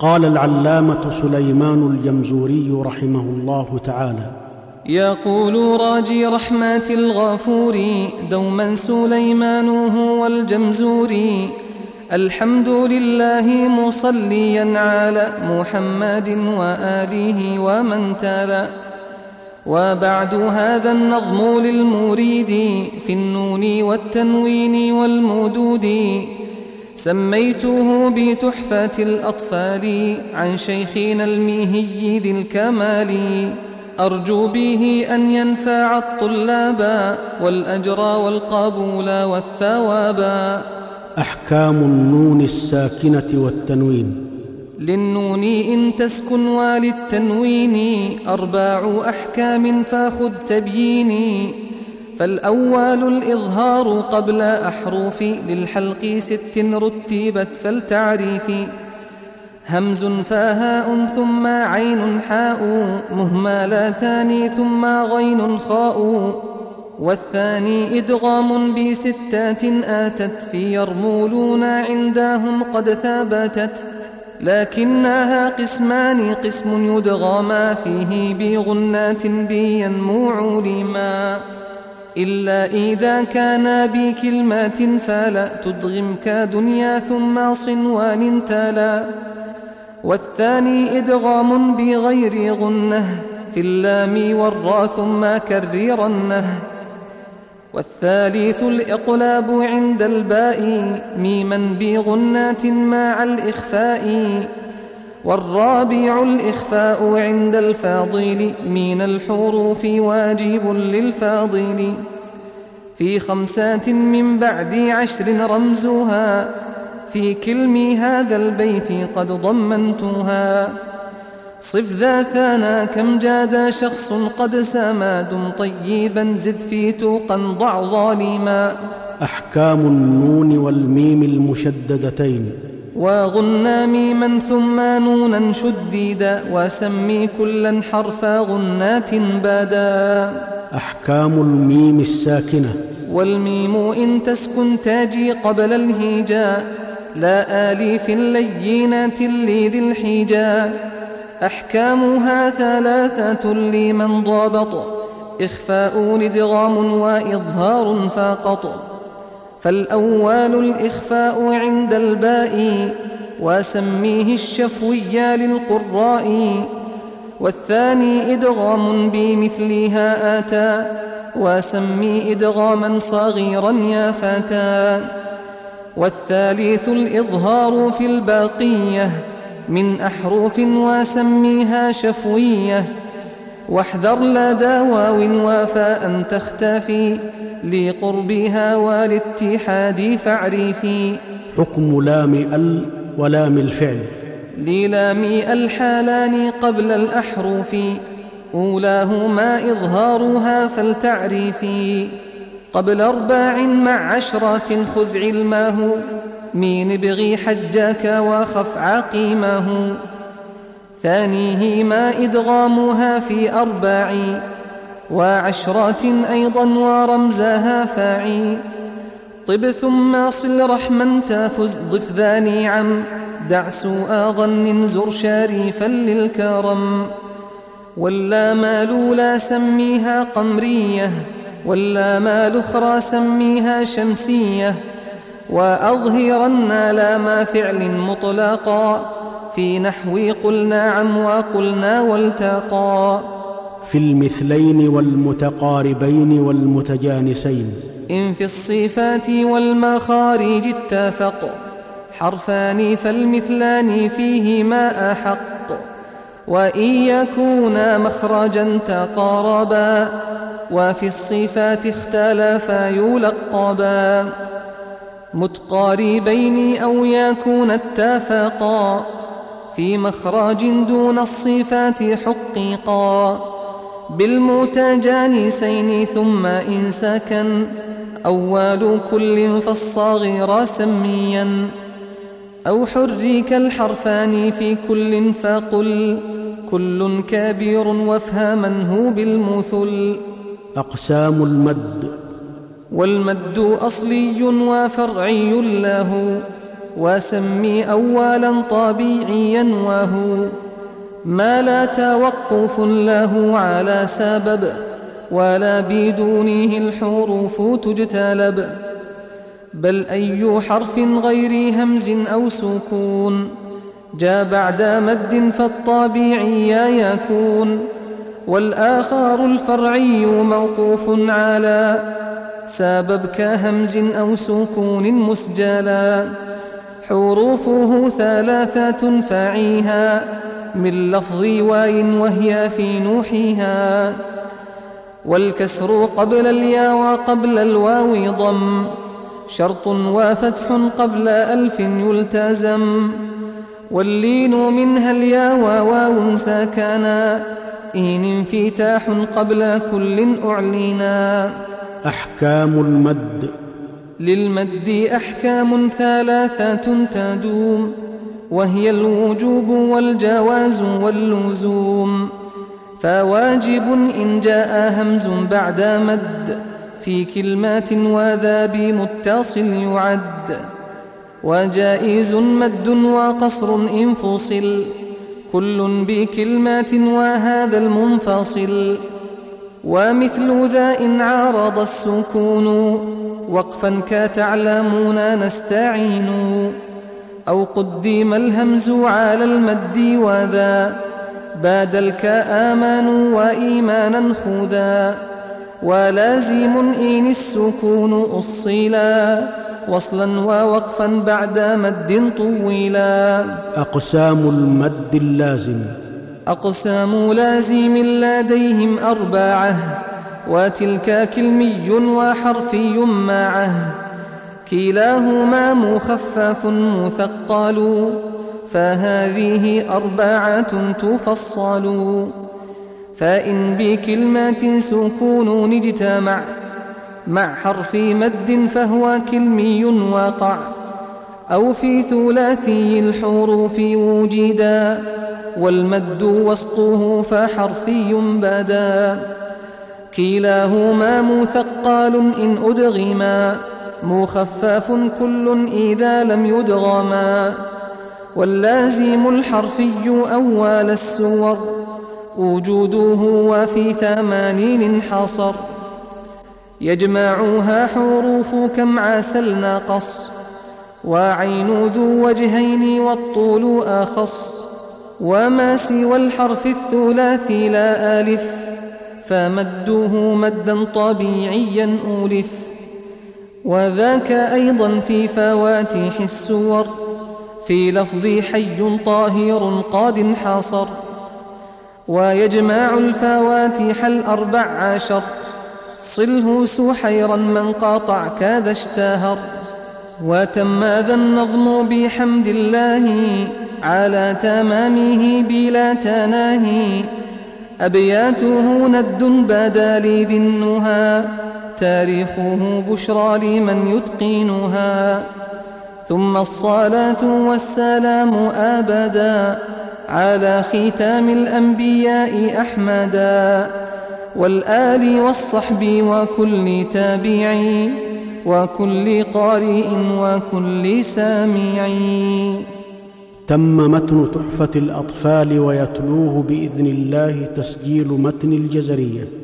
قال العلامة سليمان الجمزوري رحمه الله تعالى. يقول راجي رحمات الغفور دوما سليمان هو الجمزور الحمد لله مصليا على محمد وآله ومن تلا وبعد هذا النظم للمريد في النون والتنوين والمدود سميته بتحفة الأطفال عن شيخنا الميهي ذي الكمال. أرجو به أن ينفع الطلاب والأجر والقبول والثواب. أحكام النون الساكنة والتنوين. للنون إن تسكن وللتنوين أربع أحكام فاخذ تبييني فالأول الإظهار قبل أحرف للحلق ست رتبت فالتعريف همز فهاء ثم عين حاء مهملتان ثم غين خاء والثاني إدغام بستات آتت في يرمولون عندهم قد ثبتت لكنها قسمان قسم يدغما فيه بغنات بينمو لما إلا إذا كان بكلمات فلا تدغم كدنيا ثم صنوان تلا والثاني إدغام بغير غنة في اللام والراء ثم كررنه والثالث الإقلاب عند الباء ميما بغنات مع الإخفاء. والرابع الإخفاء عند الفاضل من الحروف واجب للفاضل. في خمسات من بعد عشر رمزها في كلم هذا البيت قد ضمنتها. صف ذا ثانا كم جاد شخص قد سما دم طيبا زد في توقا ضع ظالما. أحكام النون والميم المشددتين. وغنى ميما ثم نونا شديدا وسمي كلا حرف غنات بادا. أحكام الميم الساكنة. والميم إن تسكن تاجي قبل الهيجاء لا آليف لينات لذي الحجاء أحكامها ثلاثة لمن ضابط. إخفاء ادغام وإظهار فقط. فالأول الإخفاء عند الباء وسميه الشفوي للقراء. والثاني إدغام بمثلها آتى وسمي إدغاما صغيرا يا فتى والثالث الإظهار في الباقية من أحرف وسميها شفوية. واحذر لدى واو وفاء تختفي لقربها والاتحاد فاعرفي حكم لام ال ولام الفعل. للام الحالان قبل الأحرف أولاهما إظهارها فلتعرفي قبل أرباع مع عشرة خذ علمه مين ابغي حجاك وخف عقيمه ثانية ما إدغامها في أرباع وعشرات أيضا ورمزها فاعي طب ثم صل رحما تافز ضف ذا نعم دع سوء ظن زر شريفا للكرم. ولا مال لا سميها قمرية ولا ما الأخرى سميها شمسية. وأظهرن لام فعل مطلقا. في نحو قل نعم وقلنا والتقى. في المثلين والمتقاربين والمتجانسين. إن في الصفات والمخارج اتفق. حرفان فالمثلان فيهما أحق. وإن يكونا مخرجا تقاربا. وفي الصفات اختلفا يلقبا. متقاربين أو يكون اتفقا. في مخرج دون الصفات حقيقا. بالمتجانسين ثم إن سكن أول كل فالصغير سميا. أو حرك الحرفان في كل فقل. كل كبير وافهمنه بالمثل أقسام المد. والمد أصلي وفرعي له. وسمي أولا طبيعيا وهو ما لا توقف له على سبب ولا بدونه الحروف تجتلب بل أي حرف غير همز أو سكون جاء بعد مد فالطبيعي يكون والآخر الفرعي موقوف على سبب كهمز أو سكون مسجلا. حروفه ثلاثة فعيها من لفظ واي وهي في نوحها والكسر قبل اليا وقبل الواو ضم. شرط وفتح قبل ألف يلتزم. واللين منها اليا وواو ساكنا. إن انفتاح قبل كل أعلنا. أحكام المد. للمد أحكام ثلاثة تدوم وهي الوجوب والجواز واللزوم. فواجب إن جاء همز بعد مد في كلمات وذا بمتصل يعد. وجائز مد وقصر إن فصل كل بكلمات وهذا المنفصل. ومثل ذا إن عارض السكون. وقفا كتعلمون نستعين. أو قدم الهمز على المد وذا. باد آمن وإيمانا خذا ولازم إن السكون أصلا وصلا ووقفا بعد مد طويلا. أقسام المد اللازم. أقسام لازم لديهم أربعة وتلك كلمي وحرفي معه. كلاهما مخفف مثقل فهذه أربعة تفصل. فإن بكلمة سكون اجتمع مع حرف مد فهو كلمي وقع أو في ثلاثي الحروف وجدا والمد وسطه فحرفي بدا. كلاهما مثقال إن أدغما مخفف كل إذا لم يدغما واللازم الحرفي أول السور. وجوده وفي ثمانين انحصر يجمعها حروف كم عسل ناقص وعين ذو وجهين والطول أخص. وما سوى الحرف الثلاثي لا ألف فمده مدا طبيعيا أولف وذاك أيضا في فواتح السور في لفظ حي طاهر قاد انحصر ويجمع الفواتح الأربع عشر صله سحيرا من قاطع كذا اشتهر. وتم ذا النظم بحمد الله على تمامه بلا تناهي. أبياته ند بدا لي ذي النهى. تاريخه بشرى لمن يتقنها. ثم الصلاة والسلام أبدا على ختام الأنبياء أحمدا. والآل والصحب وكل تابعي وكل قارئ وكل سامع تم متن تحفة الأطفال ويتلوه بإذن الله تسجيل متن الجزرية.